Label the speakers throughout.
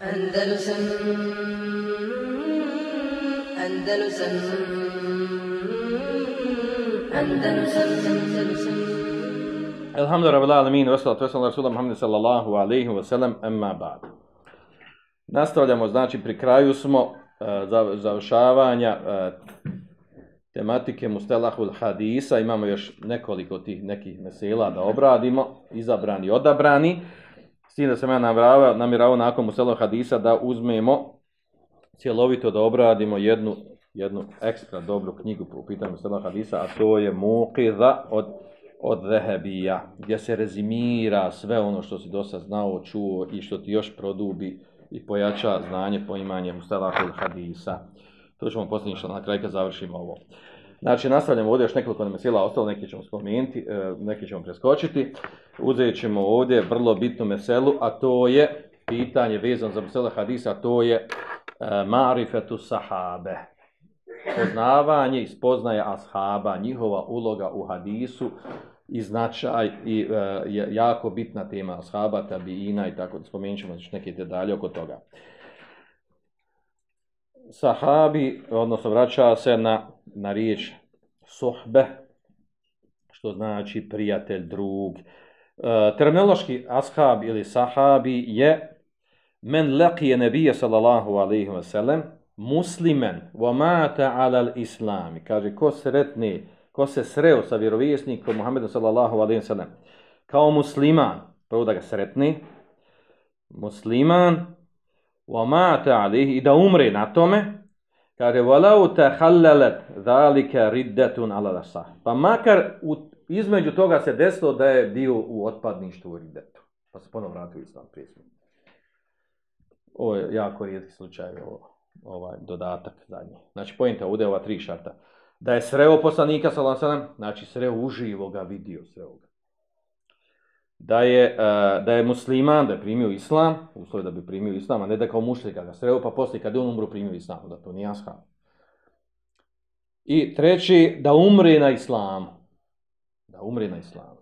Speaker 1: Andalusam Andalusam Andalusam Andalusam
Speaker 2: Alhamdulillah rabbil alamin wa salatu wassalamu ala rasulillah Muhammad sallallahu alejhi ve sellem amma ba'd. Nastavljamo znači pri kraju smo uh, završavanja uh, tematike mustalahul hadisa, imamo još nekoliko tih nekih mesela da obradimo, izabrani odabrani. S tim da sam ja namjeravao, namjeravao nakon mustalahul hadisa da uzmemo cjelovito da obradimo jednu jednu ekstra dobru knjigu po pitanju mustalahul hadisa, a to je Muqidha od od Zehebija, gdje se rezimira sve ono što si dosta znao, čuo i što ti još produbi i pojača znanje, poimanje Mustelahul Hadisa. To ćemo posljednji što na kraju kad završimo ovo. Znači, nastavljamo ovdje još nekoliko mesela, ostalo neki ćemo spomenuti, e, neke neki ćemo preskočiti. Uzet ćemo ovdje vrlo bitnu meselu, a to je pitanje vezano za mesela Hadisa, to je e, Marifetu Sahabe. Poznavanje i spoznaje ashaba, njihova uloga u hadisu, i značaj i e, je jako bitna tema ashaba, tabiina i tako da spomenut ćemo znači, neke detalje oko toga. Sahabi, odnosno vraća se na, na riječ sohbe, što znači prijatelj, drug. E, terminološki ashab ili sahabi je men laqije nebije sallallahu alaihi wa sallam muslimen wa mata ala islami. Kaže, ko sretni ko se sreo sa vjerovjesnikom Muhammedom sallallahu alaihi ve sellem kao musliman, prvo da ga sretni, musliman, wa mata i da umre na tome, kaže walau takhallalat zalika riddatun ala rasah. Pa makar u, između toga se desilo da je bio u otpadništvu u riddetu. Pa se ponovo vratio islam prijesmi. Ovo je jako rijetki slučaj, ovo, ovaj dodatak zadnji. Znači, pojenta ovdje ova tri šarta da je sreo poslanika sallallahu alejhi znači sreo uživo ga vidio sreo ga. Da je e, da je musliman, da je primio islam, uslov da bi primio islam, a ne da kao mušljika ga sreo pa posle kad je on umro primio islam, da to nije ashab. I treći da umre na islamu. Da umre na islamu.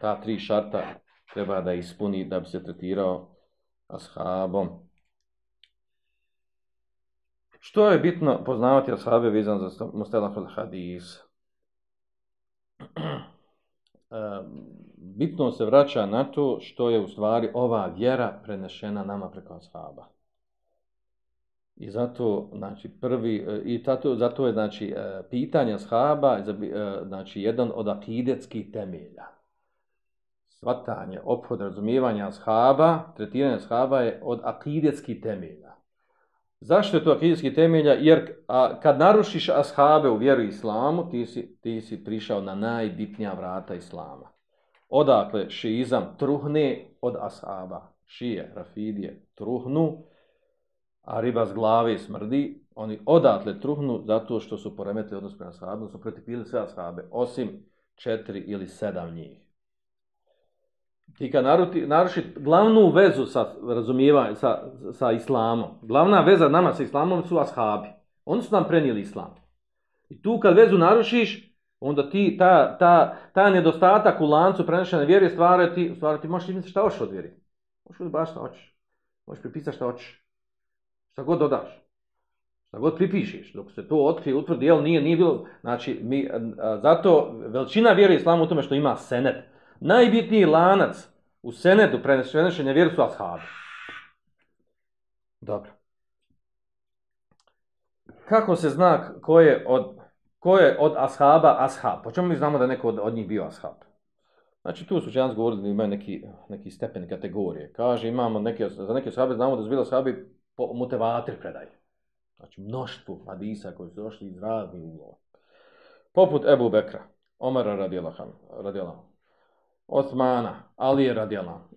Speaker 2: Ta tri šarta treba da ispuni da bi se tretirao ashabom. Što je bitno poznavati ashabe vezan za Mustelaf al-Hadis? bitno se vraća na to što je u stvari ova vjera prenešena nama preko ashaba. I zato, znači, prvi, e, i tato, zato je, znači, e, pitanje ashaba, e, znači, jedan od akidetskih temelja. Svatanje, ophod razumijevanja ashaba, tretiranje ashaba je od akidetskih temelja. Zašto je to akidetski temelja? Jer a, kad narušiš ashabe u vjeru islamu, ti si, ti si prišao na najbitnija vrata islama. Odakle šizam truhne od ashaba. Šije, rafidije, truhnu, a riba s glave smrdi. Oni odatle truhnu zato što su poremetili odnos prema ashabu, su pretipili sve ashabe, osim četiri ili sedam njih ti kad naruti, naruši glavnu vezu sa razumijevanjem, sa, sa islamom, glavna veza nama sa islamom su ashabi. Oni su nam prenijeli islam. I tu kad vezu narušiš, onda ti ta, ta, ta nedostatak u lancu prenešene vjere stvara ti, stvara ti možeš misliti šta hoćeš od vjeri. Možeš biti baš šta hoćeš. Možeš pripisati šta hoćeš. Šta god dodaš. Šta god pripišeš. Dok se to otkrije, utvrdi, jel nije, nije bilo. Znači, mi, a, zato veličina vjere islamu u tome što ima senet najbitniji lanac u senedu prenešenja vjeru su ashabi. Dobro. Kako se zna ko je od, ko je od ashaba ashab? Po čemu mi znamo da neko od, od njih bio ashab? Znači, tu su učenjaci govorili da imaju neki, neki stepen kategorije. Kaže, imamo neke, za neke ashabe znamo da su bili ashabi po mutevatri predaje. Znači, mnoštvo hadisa koji su došli iz raznih uglova. Poput Ebu Bekra, Omara radijalahu. Osmana, Ali je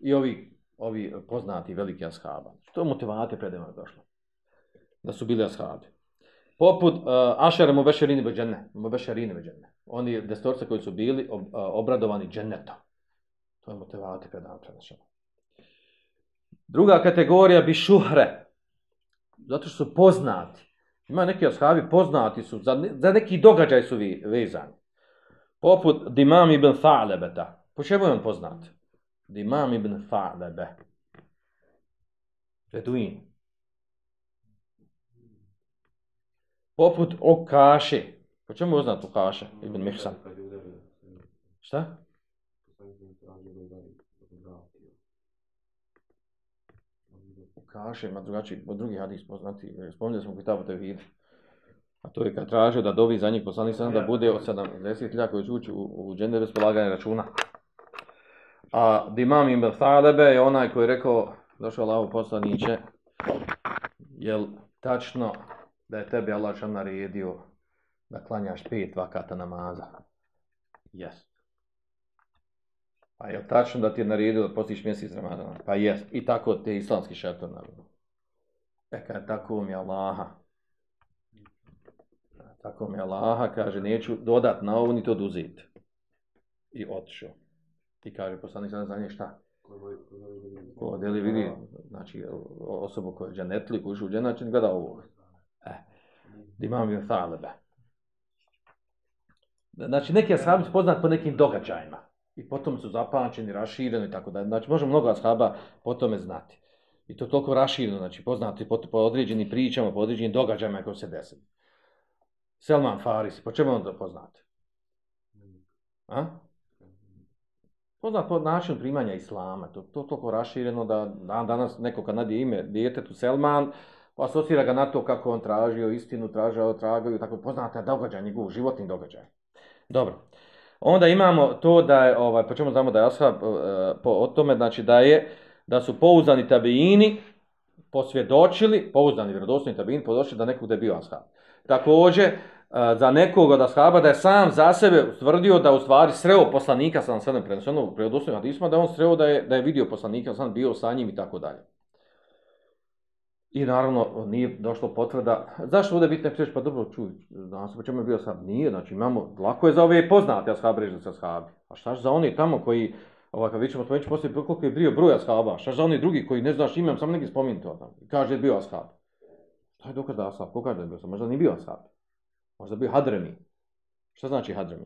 Speaker 2: i ovi, ovi poznati veliki ashaba. Znači, to motivate predema je došlo? Da su bili ashabi. Poput uh, Ašara Mubešerine Beđene, Mubešerine Beđene. Oni destorca koji su bili ob, uh, obradovani džennetom. To je motivate predema prenašeno. Druga kategorija bi šuhre. Zato što su poznati. Ima neki ashabi poznati su, za, za neki događaj su vi, vezani. Poput Dimam ibn Tha'lebeta, Po čemu je on poznat? Imam ibn Fa'lebe. Beduin. Poput Okaše. Po čemu je oznat Okaše, Ibn Mihsan? Šta? Okaše, ima drugačiji, od drugi hadis poznati. Spominjali smo Kitabu Tevhid. A to je kad tražio da dovi za njih poslanik sam da bude od 70.000 koji će ući u, u džende bez polaganja računa. A Dimam Ibn Thalebe je onaj koji je rekao, došao Allaho poslaniće, jel tačno da je tebi Allah što naredio da klanjaš pet vakata namaza? Jest. Pa je tačno da ti je naredio da postiš mjesec Ramadana? Pa jest. I tako te islamski šartor naravno. E kad tako mi Allaha, tako mi Allaha, kaže, neću dodat na ovo, ni to oduzeti. I otišao. I kaže, poslanik sada za nje šta? Ko deli vidi, znači, osobu koja je džanetli, koja je u dženačin, gleda ovo. E, imam je thalebe. Znači, neki ashabi su poznat po nekim događajima. I potom su zapamćeni, rašireni i tako da. Znači, možemo mnogo ashaba po tome znati. I to toliko rašireno, znači, poznati po, po određenim pričama, po određenim događajima koji se desili. Selman Faris, po čemu on to poznate? A? Poznat po načinu primanja islama, to to toliko rašireno da dan danas neko kad nadje ime djetetu Selman, asocira ga na to kako on tražio istinu, tražao, tragaju, tako poznata događaj, njegov životni događaj. Dobro. Onda imamo to da je, ovaj, po čemu znamo da je ashab, eh, po, o tome, znači da je, da su pouzdani tabijini posvjedočili, pouzdani vjerodostojni tabijini posvjedočili da nekog da je bio ashab. Također, eh, za nekog od ashaba da je sam za sebe utvrdio da u stvari sreo poslanika sa sedam prenosno u predostojnim hadisima da on sreo da je da je vidio poslanika sam bio sa njim i tako dalje. I naravno nije došlo potvrda. Zašto bude bitno ne pa dobro čuj, znam se po čemu je bio sad. Nije, znači imamo, lako je za ove poznate ashabi reći sa ashabi. A šta za oni tamo koji, ovako, vi ćemo spomenuti poslije koliko je bio broj ashaba, šta za oni drugi koji ne znaš imam, samo neki spominjati to tamo. Kaže je bio ashab. Šta je dokaz da ashab? Ko kaže da je bio ashab? Možda nije bio ashab. Možda bio Hadremi. Šta znači Hadremi?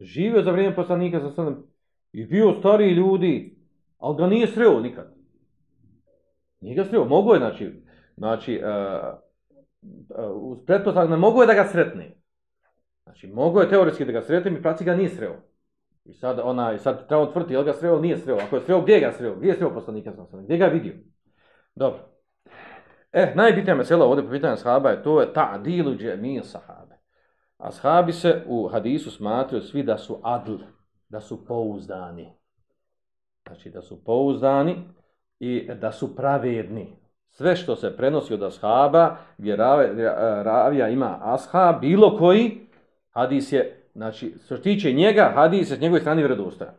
Speaker 2: Živio za vrijeme poslanika sa sredem i bio stari ljudi, ali ga nije sreo nikad. Nije ga sreo. mogo je, znači, znači uh, uh, uz pretpostavak ne je da ga sretne. Znači, mogo je teoretski da ga sretne, mi praci ga nije sreo. I sad, ona, sad treba otvrti, je li ga sreo nije sreo. Ako je sreo, gdje ga sreo? Gdje je sreo poslanika sam sam? Gdje ga je vidio? Dobro. Eh, najbitnija mesela ovdje po pitanju sahaba je to je ta'dilu džemija sahabe. Ashabi se u hadisu smatruju svi da su adl, da su pouzdani. Znači da su pouzdani i da su pravedni. Sve što se prenosi od ashaba, gdje ravija ima ashab, bilo koji, hadis je, znači, što tiče njega, hadis je s njegove strane vredostajan.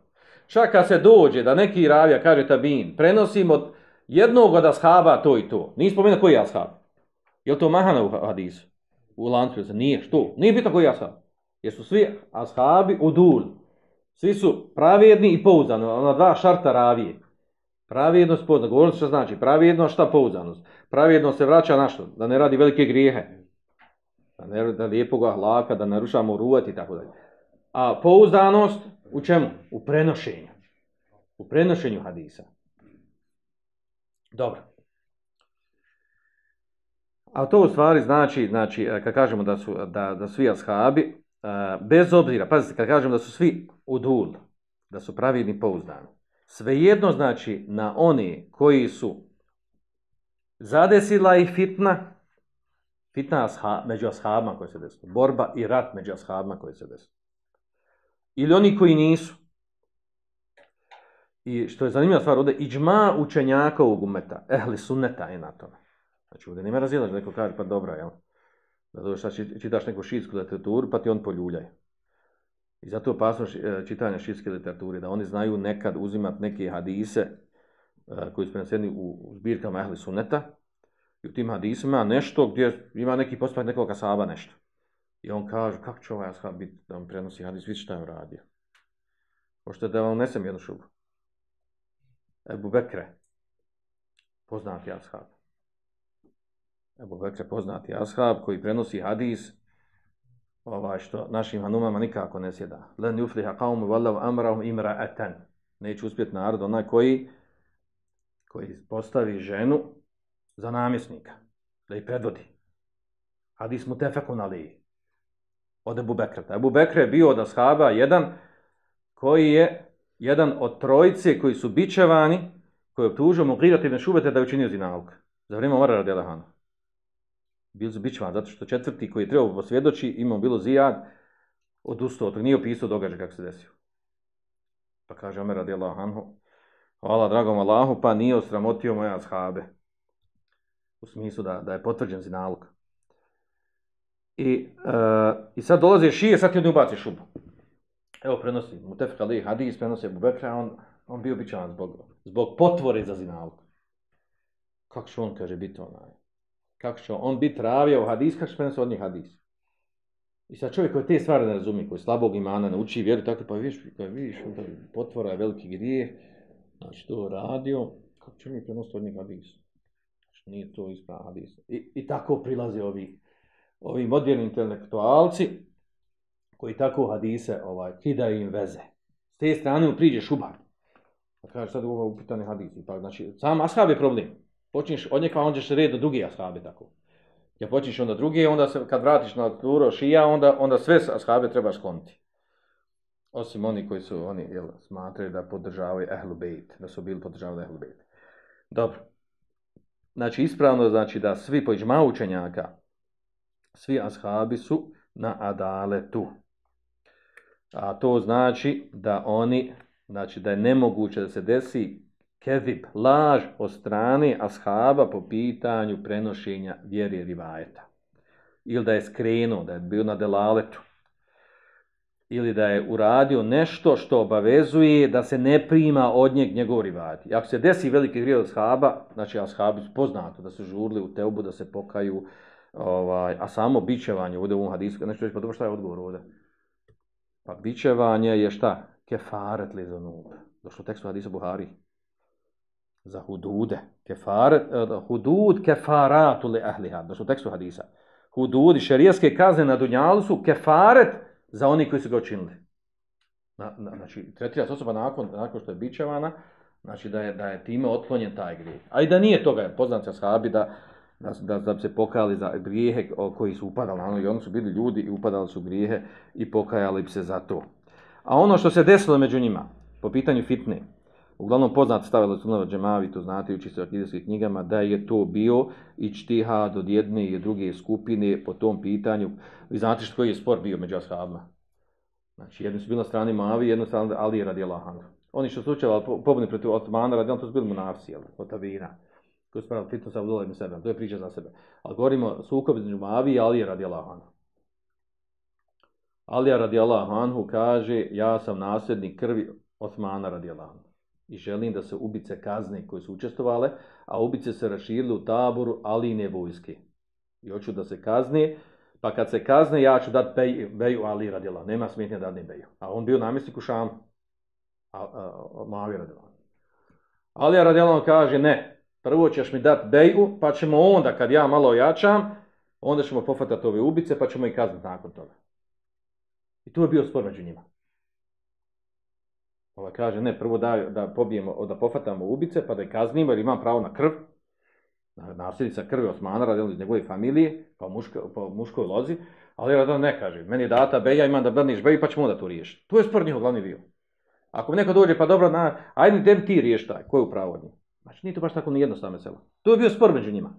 Speaker 2: Čak kad se dođe da neki ravija kaže tabin, prenosim od jednog od ashaba to i to. Nije spomenuo koji je ashab. Je li to mahana u hadisu? U lancu? Nije, što? Nije bitno koji je ashab. Jer su svi ashabi u. Svi su pravjedni i pouzdani. Ona dva šarta ravije. Pravednost, pouzdano. Govorili što znači. Pravednost, šta pouzdanost? Pravednost se vraća na što? Da ne radi velike grijehe. Da ne da lijepog ahlaka, da narušamo ruvat i tako dalje. A pouzdanost u čemu? U prenošenju. U prenošenju hadisa. Dobro. A to u stvari znači, znači e, kad kažemo da su, da, da svi ashabi, bez obzira, pazite, kad kažem da su svi udul, da su pravidni pouzdani, svejedno znači na oni koji su zadesila i fitna, fitna asha, među ashabima koji se desu, borba i rat među ashabima koji se desu. Ili oni koji nisu, I što je zanimljiva stvar, ovdje iđma učenjaka u umeta, ehli sunneta je na tome. Znači ovdje nema razila, neko kaže, pa dobro, jel? Zato što čitaš neku šitsku literaturu, pa ti on poljuljaj. I zato je opasno e, čitanje šitske literature, da oni znaju nekad uzimati neke hadise e, koji su preneseni u zbirkama ehli sunneta, i u tim hadisima nešto gdje ima neki postupak nekog asaba nešto. I on kaže, kako će ovaj ashab biti da vam prenosi hadis, vidi šta je uradio. Možete da vam nesem jednu šubu. Ebu Bekre, poznati ashab. Ebu Bekre, poznati ashab, koji prenosi hadis, ovaj što našim hanumama nikako ne sjeda. Len yufliha qawm wallav amrahum imra'atan. neće uspjeti narod onaj koji koji postavi ženu za namjesnika, da ih predvodi. Hadis mu tefekun ali od Ebu Bekrata. Ebu Bekr je bio od ashaba jedan koji je jedan od trojice koji su bičevani, koji je optužio Mugirat ibn šubete da je učinio zinalog. Za vrijeme Omara radi Bili su zato što četvrti koji je trebao posvjedoči, imao bilo zijad, odustao, to nije opisao događaj kako se desio. Pa kaže Omer radi anhu, hvala dragom Allahu, pa nije osramotio moja ashabe. U smislu da, da je potvrđen zinalog. I, uh, I sad dolaze šije, sad ti od ubaci šubu. Evo prenosi, Mutefik Ali Hadis prenosi Abu Bekra, on, on bio bićan zbog, zbog potvore za zinalog. Kako će on, kaže, biti onaj? Kako će on, biti ravija u hadis, kako će prenosi od njih hadis? I sad čovjek koji te stvari ne razumije, koji slabog imana ne uči vjeru, tako pa vidiš, pa vidiš, potvora je veliki grijeh, znači to radio, kako će mi prenositi od njih hadis? Znači nije to ispravan hadis. I, I tako prilaze ovi, ovi moderni intelektualci koji tako hadise ovaj kidaju im veze. S te strane mu priđe šubar. Pa kaže sad ovo upitani hadisi. Pa znači sam ashab je problem počinješ od njega onda ćeš red do drugi ashabe tako. Ja počinješ onda drugi, onda se kad vratiš na turo šija, onda onda sve ashabe treba skloniti. Osim oni koji su oni jel smatraju da podržavaju ehlu bejt, da su bili podržavali ehlu bejt. Dobro. Znači ispravno znači da svi po učenjaka svi ashabi su na adaletu. A to znači da oni, znači da je nemoguće da se desi kezib, laž od strane ashaba po pitanju prenošenja vjeri rivajeta. Ili da je skrenuo, da je bio na delaletu. Ili da je uradio nešto što obavezuje da se ne prima od njeg njegov rivajet. Ako se desi veliki grijed ashaba, znači ashabi su poznato da su žurli u teubu, da se pokaju, ovaj, a samo bićevanje ovdje u ovom hadisu, nešto reći, pa dobro šta je odgovor ovdje? Pa bićevanje je šta? Kefaret li za nub. Došlo tekstu hadisa Buhari. Za hudude. Kefar, uh, eh, hudud kefaratu li ahliha. Došlo tekstu hadisa. Hududi, šarijaske kazne na dunjalu su kefaret za oni koji su ga učinili. Na, na, znači, tretira se osoba nakon, nakon što je bićevana, znači da je, da je time otklonjen taj grijeh. A i da nije toga, poznat se ashabi da, da, da, da se pokajali za grijehe koji su upadali na ono i oni su bili ljudi i upadali su grijehe i pokajali bi se za to. A ono što se desilo među njima, po pitanju fitne, uglavnom poznat stav su mnogo džemavi, to znate uči se u akidijskih knjigama, da je to bio i čtihad od jedne i druge skupine po tom pitanju. Vi znate što koji je spor bio među ashabima? Znači, jedni su bili na strani Mavi, jedno strani Ali radi Allahanu. Oni što su učevali pobuni protiv Otmana radi Allah, to su bili munafci, jel, od Tavina. koji su pravili fitno sa Abdullah ibn Sebem, to je priča za sebe. Ali govorimo sukob između Mavi i Ali radi Allahanu. Ali Alija radi Allah anhu kaže, ja sam nasljednik krvi Osmana radi Allah. I želim da se ubice kazne koje su učestovale, a ubice se raširile u taboru Aline vojske. I hoću da se kazne, pa kad se kazne, ja ću dat bej, beju Ali radila. Nema smetnje da ne beju. A on bio namjesnik u Šamu. A, a, a, Mavi radila. Ali Alija radi kaže, ne, prvo ćeš mi dat beju, pa ćemo onda, kad ja malo jačam, onda ćemo pofatati ove ubice, pa ćemo i kazniti nakon toga. I tu je bio spor među njima. Ova kaže, ne, prvo da, da pobijemo, da pofatamo ubice, pa da je kaznimo, jer imam pravo na krv, na nasljednica krvi Osmana, radili iz njegove familije, pa muško, pa po muškoj lozi, ali Radan ne kaže, meni je data beja, imam da brniš beju, pa ćemo onda to riješiti. Tu je spor njihov glavni bio. Ako mi neko dođe, pa dobro, na, ajde, dem ti riješ taj, ko je u pravo njih? Znači, nije to baš tako ni jednostavno selo. To je bio spor među njima.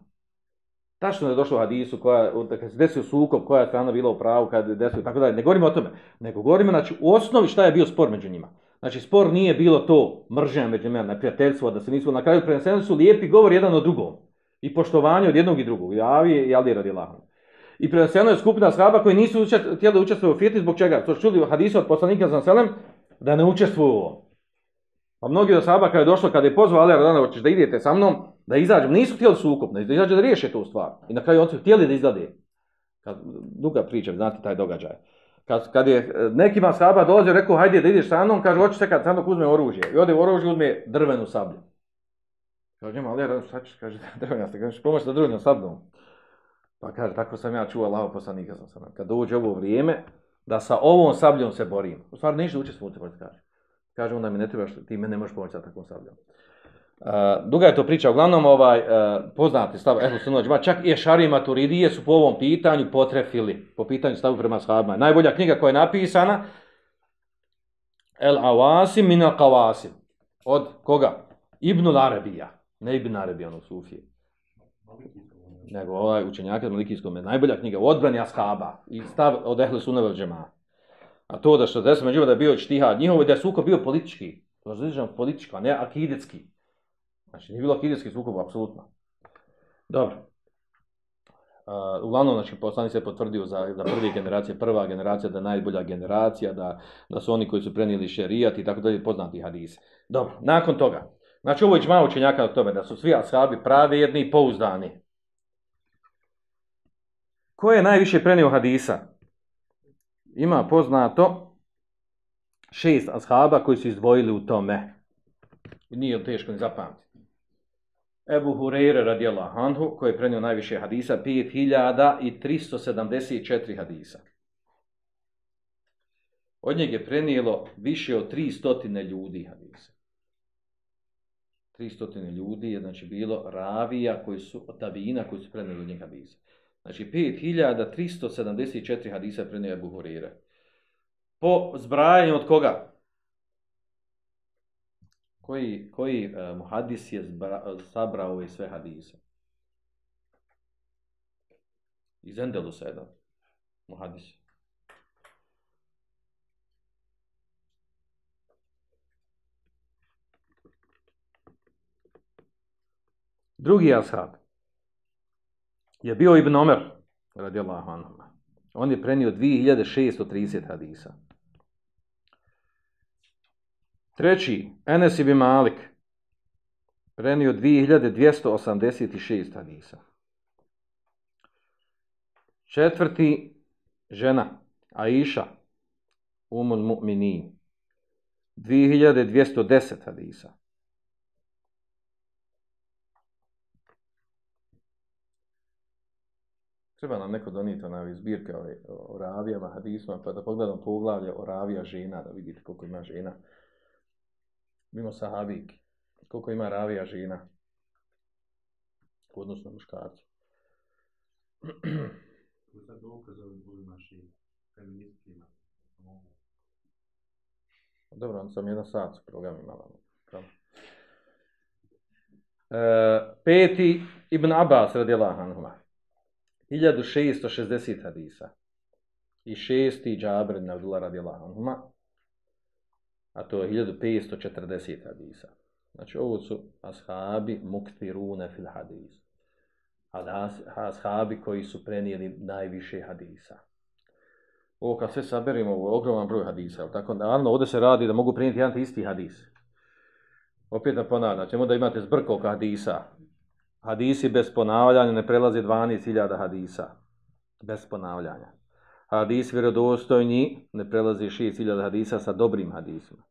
Speaker 2: Tačno je došlo u hadisu, koja, kad se desio sukob, koja je strana bila u pravu, kad je desio, tako dalje. Ne govorimo o tome, nego govorimo, znači, u osnovi šta je bio spor među njima. Znači, spor nije bilo to mržnja među njima, na prijateljstvo, da se nisu na kraju preneseni su lijepi govor jedan o drugom. I poštovanje od jednog i drugog. javi Avi i Ali radi lahom. I preneseno je skupina shaba koji nisu učest, htjeli učestvovati u fitni, zbog čega? To su čuli hadisa od poslanika za selem, da ne učestvuju u ovom. A mnogi od sahaba kada je došlo, kada je pozvao Ali Radana, hoćeš da idete sa mnom, da izađem, nisu htjeli sukup, da izađe da riješe tu stvar. I na kraju oni su htjeli da izglede. Kad, duga priča, znate taj događaj. Kad, kad je e, nekima sahaba dolazio, rekao, hajde da ideš sa mnom, kaže, hoćeš se kad sa mnom uzme oružje. I ode u oružje, uzme drvenu sablju. Kaže, njema, Ali Radana, šta ćeš, kaže, drvena sablja, kaže, pomoć da drvenom sablju. Pa kaže, tako sam ja čuo Allaho poslanika sam sam. Kad dođe ovo vrijeme, da sa ovom sabljom se borim. U stvari, ništa učestvujete, pa kaže. Kaže, onda mi ne trebaš, ti me ne možeš pomoći sa takvom sabljom. Uh, duga je to priča, uglavnom ovaj, uh, poznati stav Ehlu Sunnođima, čak i Ešari Maturidije su po ovom pitanju potrefili, po pitanju stavu prema sahabima. Najbolja knjiga koja je napisana, El Awasim min al Qawasim. Od koga? Ibn Arabija. Ne Ibn Arabija, ono Sufije. Nego ovaj učenjak od Malikijskog, najbolja knjiga u odbrani ashaba i stav od Ehlu Sunnoć džema. A to da što desno među da je bio štihad njihovo i da je suko bio politički. Različan politički, a ne akidetski. Znači, nije bilo akidetski sukob, apsolutno. Dobro. Uh, uglavnom, znači, poslani se potvrdio za, za prve generacije, prva generacija, da je najbolja generacija, da, da su oni koji su prenijeli šerijat i tako dalje, poznati hadise. Dobro, nakon toga. Znači, ovo je malo učenjaka na tome, da su svi ashabi pravjedni i pouzdani. Ko je najviše prenio hadisa? Ima poznato šest ashaba koji su izdvojili u tome. Nije teško ni zapamtiti. Ebu Hureyre radijallahu anhu, koji je prenio najviše hadisa, 5374 hadisa. Od njeg je prenijelo više od 300 ljudi hadisa. 300 ljudi je znači bilo ravija koji su od tabina koji su prenijeli od njeg hadisa. Znači 5374 hadisa prenio Ebu Hureyre. Po zbrajanju od koga? Koji, koji uh, muhadis je zbra, sabrao ove sve hadise? Iz Endelusa jedan muhadis. Drugi ashab je bio Ibn Omer, radijallahu anhu. On je prenio 2630 hadisa. Treći, Enes ibn Malik, prenio 2286 hadisa. Četvrti, žena, Aisha, Umul Mu'minin, 2210 hadisa. Treba nam neko donijeti onaj zbirke o, o ravijama, hadisma, pa da pogledam poglavlje o ravija žena, da vidite koliko ima žena mimo sahabiki, koliko ima ravija žena u odnosu na muškarcu.
Speaker 3: To je sad dokaz ovim našim feministima.
Speaker 2: Dobro, on sam jedan sat u programu imala. E, peti Ibn Abbas radijela Hanhuma. 1660 hadisa. I šesti Džabir Navdula radijela Hanhuma a to je 1540 hadisa. Znači, ovo su ashabi muktirune fil hadis. Ashabi koji su prenijeli najviše hadisa. Ovo kad sve saberimo, ovo je ogroman broj hadisa. Tako, naravno, ovdje se radi da mogu prenijeti jedan isti hadis. Opet da ponavljam, znači, ćemo da imate zbrkog hadisa. Hadisi bez ponavljanja ne prelaze 12.000 hadisa. Bez ponavljanja hadis vjerodostojni ne prelazi 6000 hadisa sa dobrim hadisima.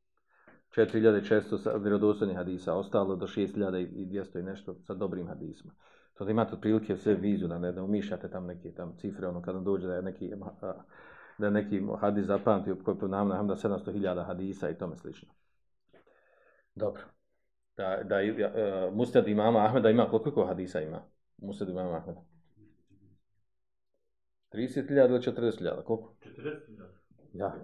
Speaker 2: 4600 vjerodostojnih hadisa, ostalo do 6200 i nešto sa dobrim hadisima. To da imate otprilike sve vizu, da ne, da umišljate tam neke tam cifre, ono kada dođe da je neki, da je neki hadis zapamtio koji po nam da 700.000 hadisa i tome slično. Dobro. Da, da, uh, Mustad imama Ahmeda ima koliko hadisa ima? Mustad imama Ahmeda. 30.000 ili 40.000, koliko?
Speaker 3: 40.000.
Speaker 2: Ja,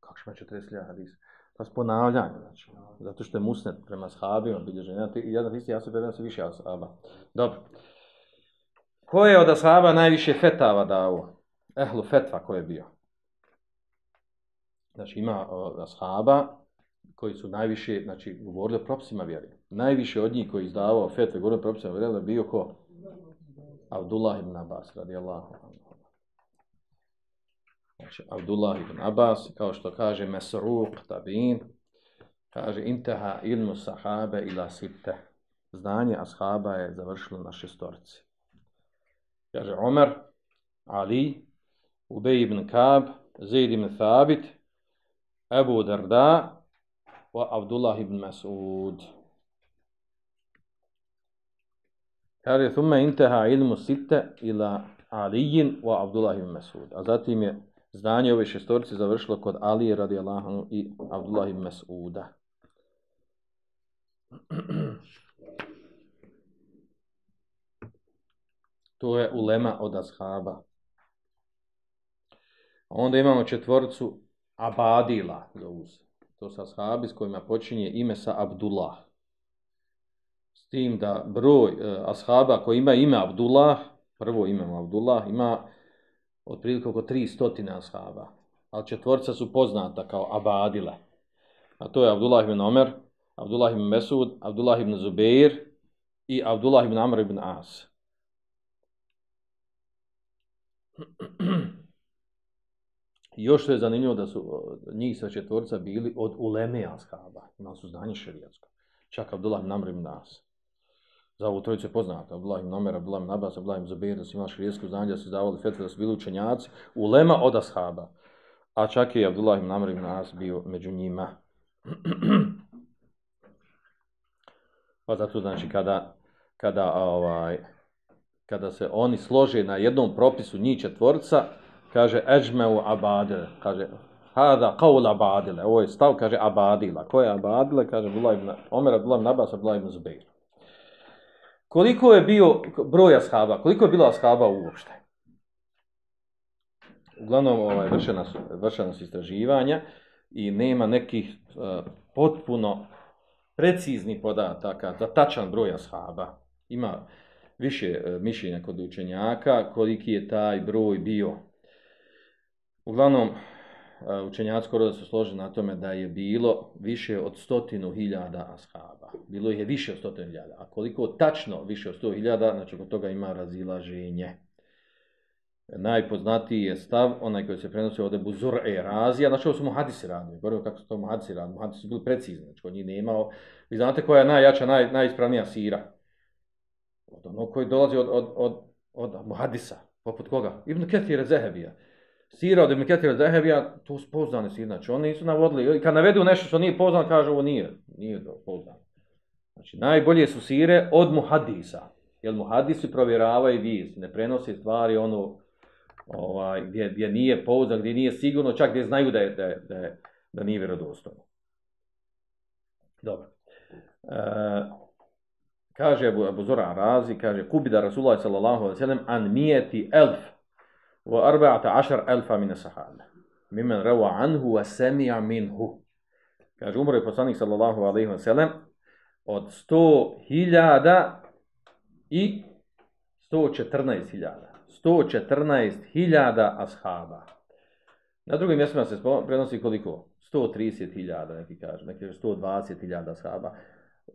Speaker 2: kako što ima 40.000 hadisa? Pa s ponavljanjem, znači, zato što je musnet prema sahabima bilježen. Jedan, jedan isti ja se vjerujem se više ashaba. Dobro. Ko je od ashaba najviše fetava dao? Ehlu fetva ko je bio? Znači ima ashaba koji su najviše, znači govorili o propisima vjeri. Najviše od njih koji izdavao fetve, govorili o propisima da bio ko? Abdullah ibn Abbas, radijallahu anhu. Znači, Abdullah ibn Abbas, kao što kaže Mesruq Tabin, kaže Intaha ilmu sahabe ila sitte. Znanje ashaba je završilo na šestorci. Kaže Omer, Ali, Ubej ibn Kab, Zaid ibn Thabit, Ebu Darda, wa Abdullah ibn Mas'ud. Kaže, thumma intaha ilmu sitte ila Alijin wa Abdullah ibn Mas'ud. A zatim je znanje ove šestorice završilo kod Alije radijalahanu i Abdullah ibn Mas'uda. To je ulema od ashaba. Onda imamo četvorcu Abadila. To su ashabi s kojima počinje ime sa Abdullah. S tim da broj eh, ashaba koji ima ime Abdullah, prvo ime Abdullah, ima otprilike oko 300 ashaba. Ali četvorca su poznata kao Abadila. A to je Abdullah ibn Omer, Abdullah ibn Mesud, Abdullah ibn Zubeir i Abdullah ibn Amr ibn As. Još što je zanimljivo da su njih sa četvorca bili od uleme ashaba. Imali su znanje šerijatsko. Čak Abdullah ibn Amr ibn As. Za ovu trojicu je poznata, Abdullah ibn Omer, Abdullah ibn Abbas, Abdullah ibn Zubair, da su imali šerijatsko znanje, da su davali fetve, da su bili učenjaci. Ulema od ashaba. A čak je Abdullah ibn Amr ibn As bio među njima. pa zato znači kada, kada, ovaj, kada se oni slože na jednom propisu njih četvorca, kaže ežmeu abadile, kaže hada qaul abadile, ovo je stav, kaže abadila. Ko je abadila? Kaže Abdullah ibn Omer, Abdullah ibn Abbas, Abdullah ibn Zubeir. Koliko je bio broj ashaba? Koliko je bilo ashaba uopšte? Uglavnom, ovaj, vršena su, vršena su istraživanja i nema nekih uh, potpuno preciznih podataka za tačan broj ashaba. Ima više uh, mišljenja kod učenjaka koliki je taj broj bio Uglavnom, učenjaci skoro da su složeni na tome da je bilo više od stotinu hiljada ashaba. Bilo ih je više od stotinu hiljada. A koliko tačno više od sto hiljada, znači kod toga ima razilaženje. Najpoznatiji je stav, onaj koji se prenosi ovdje Buzur e Razija, znači ovo su muhadisi radili, govorimo kako su to muhadisi radili, muhadisi su bili precizni, znači kod njih nemao. Vi znate koja je najjača, naj, najispravnija sira? Od onog koji dolazi od, od, od, od muhadisa, poput koga? Ibn Ketir Zehebija. Sira od Ibn Ketir to su poznane sire, znači oni nisu navodili, kad navedu nešto što nije poznano, kažu ovo nije, nije pouzdano. poznano. Znači najbolje su sire od muhadisa, jer muhadisi provjeravaju vijest, ne prenose stvari ono, ovaj, gdje, gdje nije pouzdan, gdje nije sigurno, čak gdje znaju da, je, da, je, da, je, da nije vjerodostojno. Dobro. E, kaže Abu, Abu Zora Razi, kaže, kubida Rasulullah sallallahu alaihi sallam an mijeti elf wa arba'ata ašar elfa min sahabe. Mimen rewa anhu wa semija minhu. Kaže, umro je poslanik sallallahu alaihi sallam od sto hiljada i 114 hiljada. 114.000 ashaba. Na drugim mjestima se prenosi koliko? 130.000, neki kaže, neki 120.000 ashaba.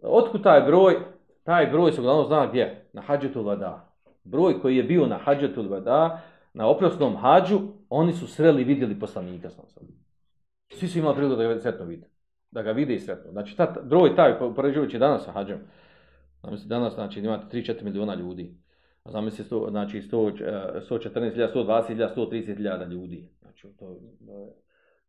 Speaker 2: Otkud taj broj? Taj broj se uglavnom zna gdje? Na hađetul vada. Broj koji je bio na hađetul vada, na oprosnom hađu, oni su sreli i vidjeli poslanika. Svi su imali priliku da ga sretno vide. Da ga vide i sretno. Znači, ta, broj taj, poređujući danas sa hađom, znači, danas znači, imate 3-4 miliona ljudi. A zamisli sto, znači 114.000, 120.000, 130.000 ljudi. Znači to,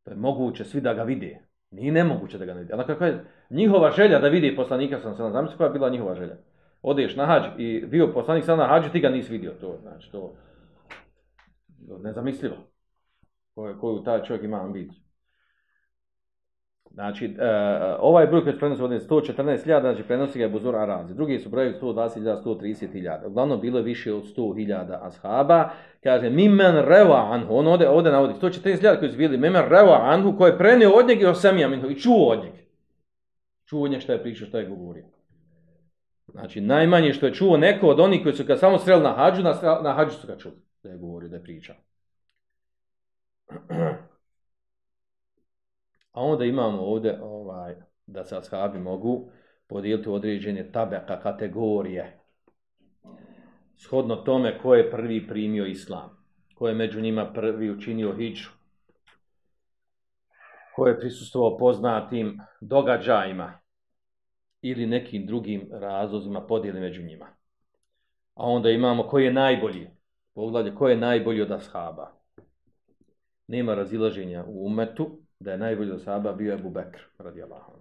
Speaker 2: to, je, moguće svi da ga vide. Nije nemoguće da ga ne vide. Ali kako je njihova želja da vidi poslanika sam sam, zamisli koja je bila njihova želja. Odeš na hađ i bio poslanik sam na hađu, ti ga nisi vidio. To, znači to nezamislivo. Koju, koju taj čovjek ima ambiciju. Znači, uh, ovaj broj koji prenosi ovdje 114.000, znači prenosi ga je Buzur Arazi. Drugi su brojevi 120.000, 130.000. Uglavnom, bilo je više od 100.000 ashaba. Kaže, mimen reva anhu, on ovdje, ovdje navodi 114.000 koji su bili, mimen reva anhu, koji je prenio od njega i osemija minhu i čuo od njega. Čuo od njega što je pričao, što je govorio. Znači, najmanje što je čuo neko od onih koji su ga samo sreli na hađu, na, na hađu su ga čuli da je govorio, da priča. A onda imamo ovdje ovaj, da se ashabi mogu podijeliti određene tabeka, kategorije. Shodno tome ko je prvi primio islam. Ko je među njima prvi učinio hiću, Ko je prisustovao poznatim događajima ili nekim drugim razlozima podijeli među njima. A onda imamo ko je najbolji poglavlje ko je najbolji od ashaba. Nema razilaženja u umetu, da je najbolji od ashaba bio Ebu Bekr, radi Allahom.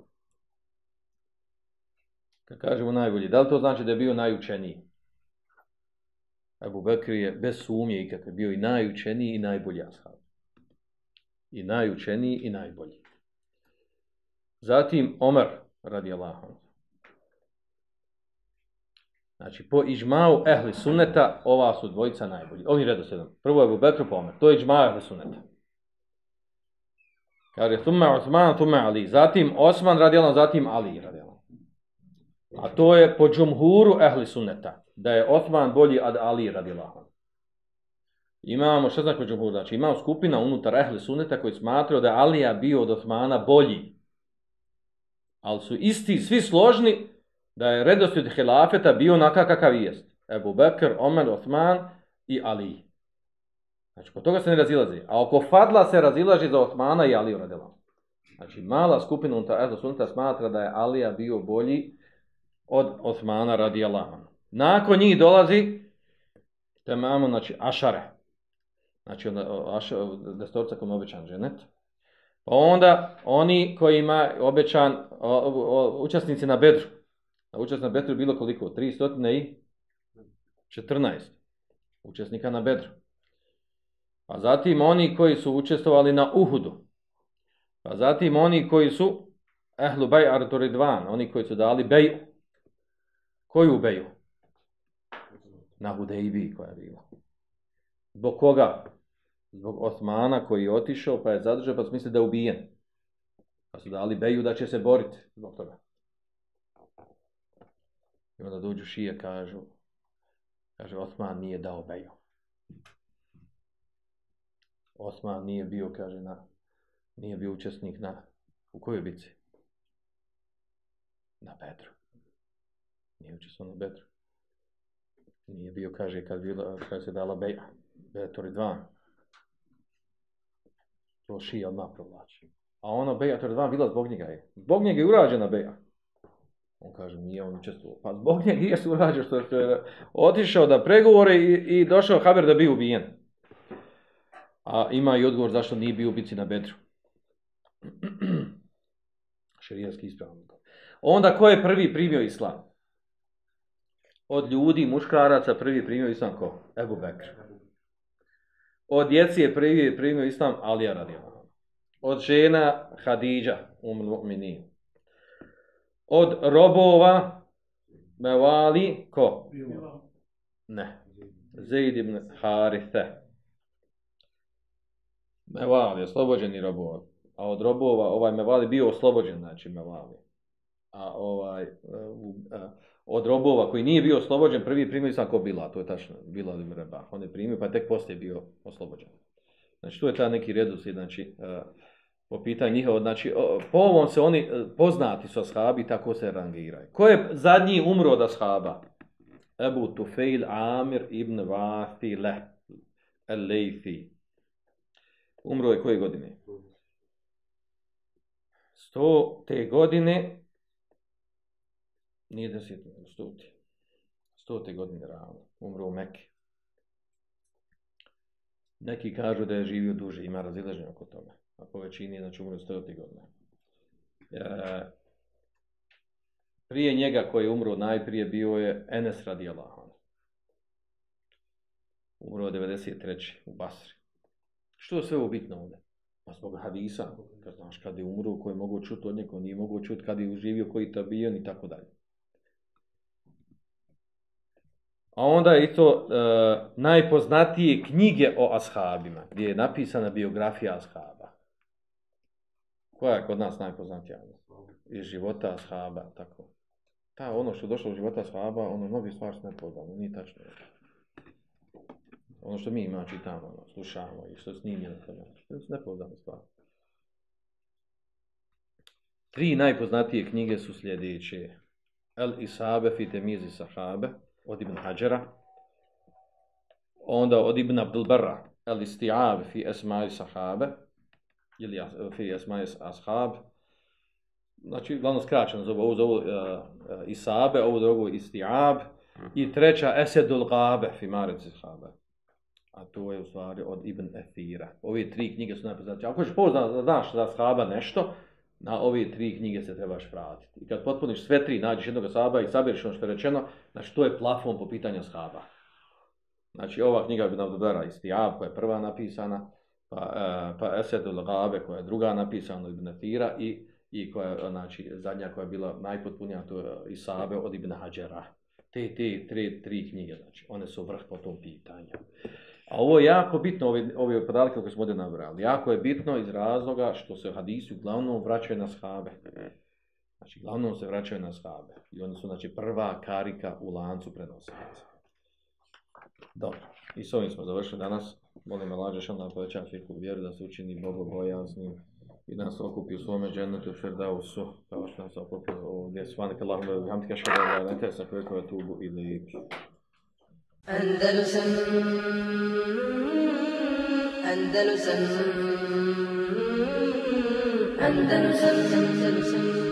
Speaker 2: Kad kažemo najbolji, da li to znači da je bio najučeniji? Ebu Bekr je bez sumnje ikakve kako bio i najučeniji i najbolji ashab. I najučeniji i najbolji. Zatim Omer, radi Allahom. Znači, po iđmau ehli sunneta, ova su dvojica najbolji. Ovim redoslijedom. Prvo je Abu pa Omer. To je iđmau ehli sunneta. Kaže, tumme Osman, tumme Ali. Zatim Osman radijalan, zatim Ali radijalan. A to je po džumhuru ehli sunneta. Da je Osman bolji od Ali radijalan. Imamo, šta znači po džumhuru? Znači, imamo skupina unutar ehli sunneta koji smatrao da je Alija bio od Osmana bolji. Ali su isti, svi složni da je redosljed hilafeta bio onaka kakav jest. Ebu Bekr, Omer, Osman i Ali. Znači, kod toga se ne razilazi. A oko Fadla se razilaži za Osmana i Aliju radila. Znači, mala skupina unutar Ezo Sunta smatra da je Alija bio bolji od Osmana radi Allahan. Nakon njih dolazi temamo, znači, Ašare. Znači, aša, destorca kom je obećan ženet. Pa onda oni koji ima obećan o, o, učesnici na Bedru. Na učesnici na Bedru bilo koliko? 300 i 14 učesnika na Bedru. Pa zatim oni koji su učestvovali na Uhudu. Pa zatim oni koji su Ehlu Bej Arturidvan, oni koji su dali Beju. Koju Beju? Na Hudejbi koja je bila. Zbog koga? Zbog Osmana koji je otišao pa je zadržao pa su da je ubijen. Pa su dali Beju da će se boriti zbog toga. I onda dođu šije kažu kaže Osman nije dao Beju. Osman nije bio, kaže, na, nije bio učesnik na, u kojoj bici? Na Bedru. Nije učestvovao na Bedru. Nije bio, kaže, kad, bila, kad se dala Beja, Bejatori 2. To šija odmah provlači. A ona Bejatori 2 bila zbog njega je. Zbog njega je urađena Beja. On kaže, nije on učestvovao. Pa zbog njega je urađao što je otišao da pregovore i, i došao Haber da bi ubijen. A ima i odgovor zašto nije bio u bici na Bedru. Šerijanski ispravno. Onda ko je prvi primio islam? Od ljudi, muškaraca, prvi primio islam ko? Ebu Bekr. Od djeci je prvi primio islam Alija radijalama. Od žena Hadidža, umr mu'minin. Od robova Mevali, ko? Ne. Zaid ibn Harithe. Mevali, je oslobođeni robova. A od robova, ovaj Mevali bio oslobođen, znači Mevali. A ovaj, uh, uh, od robova koji nije bio oslobođen, prvi primio sam ko Bila, to je tačno, Bila ibn Reba. On je primio, pa tek poslije bio oslobođen. Znači, tu je ta neki redus, znači, uh, po pitanju njihova, znači, po ovom se oni e, poznati su ashabi, tako se rangiraju. Ko je zadnji umro od ashaba? Ebu Tufejl Amir ibn Vafile, el-Lejfi. Umro je koje godine? 100 te godine, nije deset, sto te. Sto te godine ravno. Umro u Mekke. Neki kažu da je živio duže, ima razilaženje oko toga. A po većini je znači umro sto godina. godine. E, prije njega koji je umro najprije bio je Enes radijalahu. Umro je 93. u Basri. Što je sve ovo bitno ovdje? Pa zbog hadisa, kad znaš kad je umro, koji mogu čuti od njega, nije mogo čuti kad je uživio koji je bio i tako dalje. A onda je to e, najpoznatije knjige o ashabima, gdje je napisana biografija ashaba. Koja je kod nas najpoznatija? Iz života ashaba, tako. Ta, ono što je došlo u života ashaba, ono mnogi stvari su nepoznali, nije tačno ono što mi ima čitamo, ono, slušamo i što snimljeno, njim je to su nepoznane stvari. Tri najpoznatije knjige su sljedeće. El Isabe fi temizi sahabe od Ibn Hajara. Onda od Ibn Abdul Barra El Isti'ab fi esmai sahabe ili fi esmai ashab. Znači, glavno skraćeno zove ovo, zove uh, Isabe, ovo drugo Isti'ab. I treća Esedul Gabe fi marici sahabe a to je u stvari od Ibn Efira. Ove tri knjige su najpoznatije. Ako ćeš poznat da znaš za shaba nešto, na ove tri knjige se trebaš vratiti. I kad potpuniš sve tri, nađeš jednog shaba i sabiriš ono što je rečeno, znači to je plafon po pitanju shaba. Znači ova knjiga Ibn Abdubera Istijab koja je prva napisana, pa, e, pa Esedul Gabe koja je druga napisana od Ibn Efira i, i koja je znači, zadnja koja je bila najpotpunija, to je Isabe od Ibn Hađera. Te, te, tre, tri knjige, znači, one su vrh po tom pitanju. A ovo je jako bitno, ove, ove podatke koje smo ovdje nabrali. Jako je bitno iz razloga što se hadisi uglavnom vraćaju na shabe. Znači, uglavnom se vraćaju na shabe. I oni su, znači, prva karika u lancu prenosilaca. Dobro, i s ovim smo završili danas. Molim Allah, što nam poveća fiku vjeru, da se učini Bogo bojasnim i da nas okupi u svome džennetu u Firdausu, kao što nas okupi ovdje. Svanika Allahumma, hamdika škada, da ne te sa kojekove tubu ili
Speaker 1: Andalusam Andalusam Andalusam Andalusam